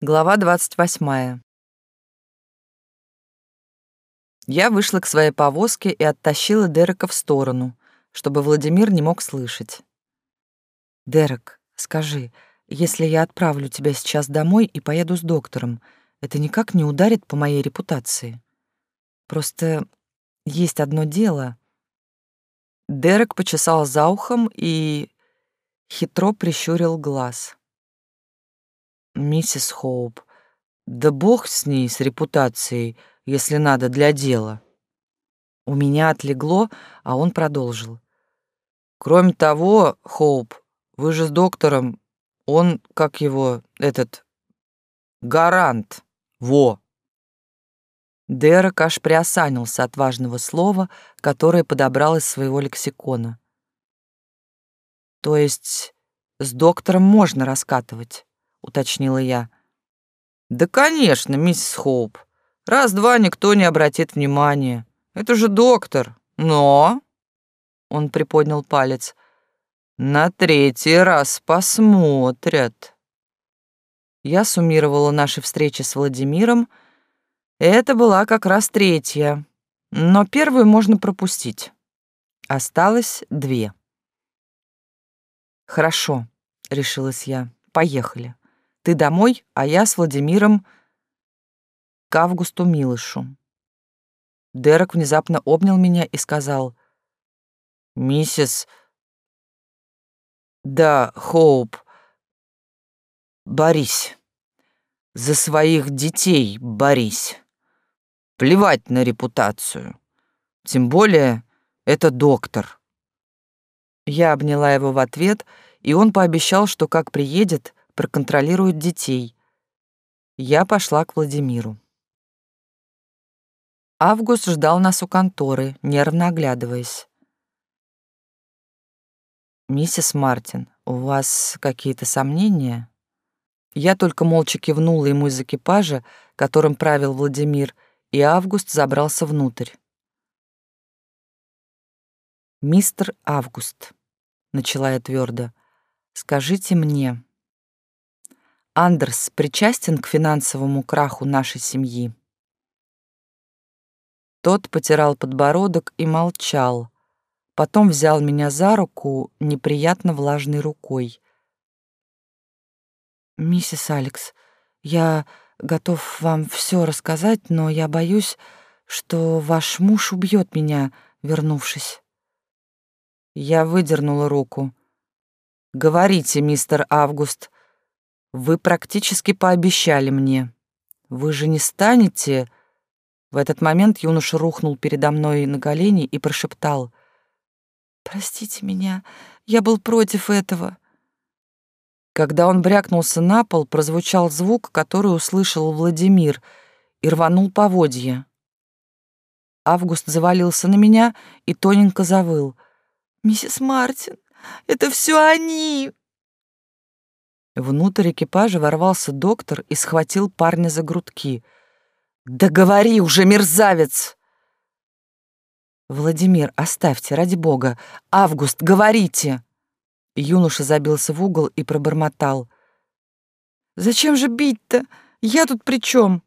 Глава 28. Я вышла к своей повозке и оттащила Дерека в сторону, чтобы Владимир не мог слышать. «Дерек, скажи, если я отправлю тебя сейчас домой и поеду с доктором, это никак не ударит по моей репутации? Просто есть одно дело». Дерек почесал за ухом и хитро прищурил глаз миссис Хоуп. Да бог с ней, с репутацией, если надо, для дела. У меня отлегло, а он продолжил. Кроме того, Хоуп, вы же с доктором, он, как его, этот, гарант, во. Дерек аж приосанился от важного слова, которое подобрал из своего лексикона. То есть с доктором можно раскатывать. — уточнила я. «Да, конечно, миссис Хоуп. Раз-два никто не обратит внимания. Это же доктор. Но...» Он приподнял палец. «На третий раз посмотрят». Я суммировала наши встречи с Владимиром. Это была как раз третья. Но первую можно пропустить. Осталось две. «Хорошо», — решилась я. «Поехали». Ты домой, а я с Владимиром к Августу Милышу. Дерек внезапно обнял меня и сказал, «Миссис...» «Да, Хоуп, борись. За своих детей борись. Плевать на репутацию. Тем более это доктор». Я обняла его в ответ, и он пообещал, что как приедет, проконтролирует детей. Я пошла к Владимиру. Август ждал нас у конторы, нервно оглядываясь. «Миссис Мартин, у вас какие-то сомнения?» Я только молча кивнула ему из экипажа, которым правил Владимир, и Август забрался внутрь. «Мистер Август», — начала я твердо, — «скажите мне, Андерс причастен к финансовому краху нашей семьи. Тот потирал подбородок и молчал. Потом взял меня за руку неприятно влажной рукой. «Миссис Алекс, я готов вам все рассказать, но я боюсь, что ваш муж убьет меня, вернувшись». Я выдернула руку. «Говорите, мистер Август, вы практически пообещали мне. Вы же не станете...» В этот момент юноша рухнул передо мной на колени и прошептал. «Простите меня, я был против этого». Когда он брякнулся на пол, прозвучал звук, который услышал Владимир, и рванул поводья. Август завалился на меня и тоненько завыл. «Миссис Мартин, это все они!» Внутрь экипажа ворвался доктор и схватил парня за грудки. «Да говори уже, мерзавец!» «Владимир, оставьте, ради бога! Август, говорите!» Юноша забился в угол и пробормотал. «Зачем же бить-то? Я тут при чем?»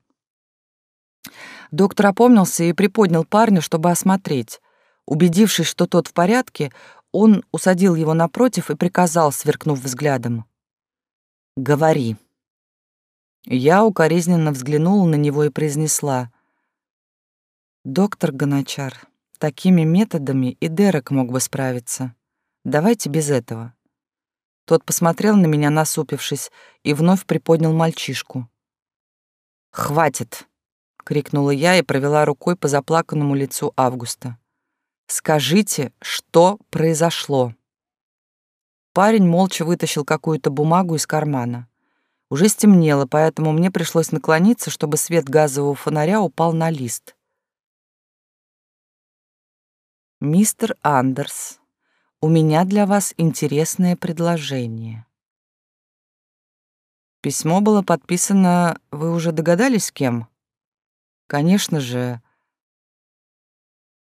Доктор опомнился и приподнял парня, чтобы осмотреть. Убедившись, что тот в порядке, он усадил его напротив и приказал, сверкнув взглядом. Говори. Я укоризненно взглянула на него и произнесла. Доктор Гоночар, такими методами и Дерек мог бы справиться. Давайте без этого. Тот посмотрел на меня, насупившись, и вновь приподнял мальчишку. «Хватит!» — крикнула я и провела рукой по заплаканному лицу Августа. «Скажите, что произошло?» Парень молча вытащил какую-то бумагу из кармана. Уже стемнело, поэтому мне пришлось наклониться, чтобы свет газового фонаря упал на лист. «Мистер Андерс, у меня для вас интересное предложение». Письмо было подписано, вы уже догадались, кем? Конечно же.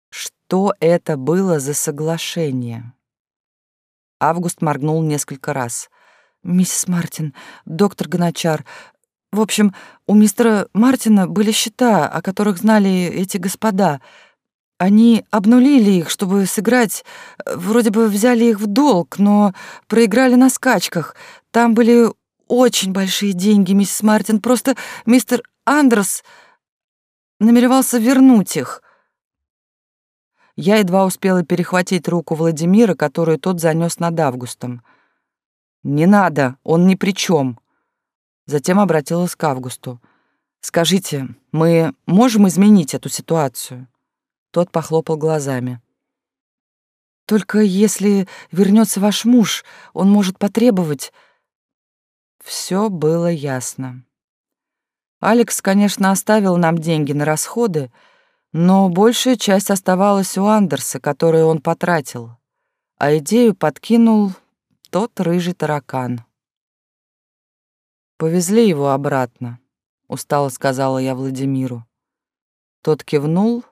Что это было за соглашение? Август моргнул несколько раз. «Миссис Мартин, доктор Гоночар, В общем, у мистера Мартина были счета, о которых знали эти господа. Они обнулили их, чтобы сыграть. Вроде бы взяли их в долг, но проиграли на скачках. Там были очень большие деньги, миссис Мартин. Просто мистер Андерс намеревался вернуть их. Я едва успела перехватить руку Владимира, которую тот занес над Августом. «Не надо, он ни при чем. Затем обратилась к Августу. «Скажите, мы можем изменить эту ситуацию?» Тот похлопал глазами. «Только если вернется ваш муж, он может потребовать...» Все было ясно. Алекс, конечно, оставил нам деньги на расходы, но большая часть оставалась у Андерса, которую он потратил, а идею подкинул тот рыжий таракан. «Повезли его обратно», — устало сказала я Владимиру. Тот кивнул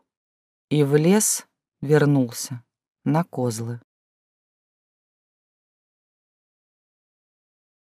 и в лес вернулся на козлы.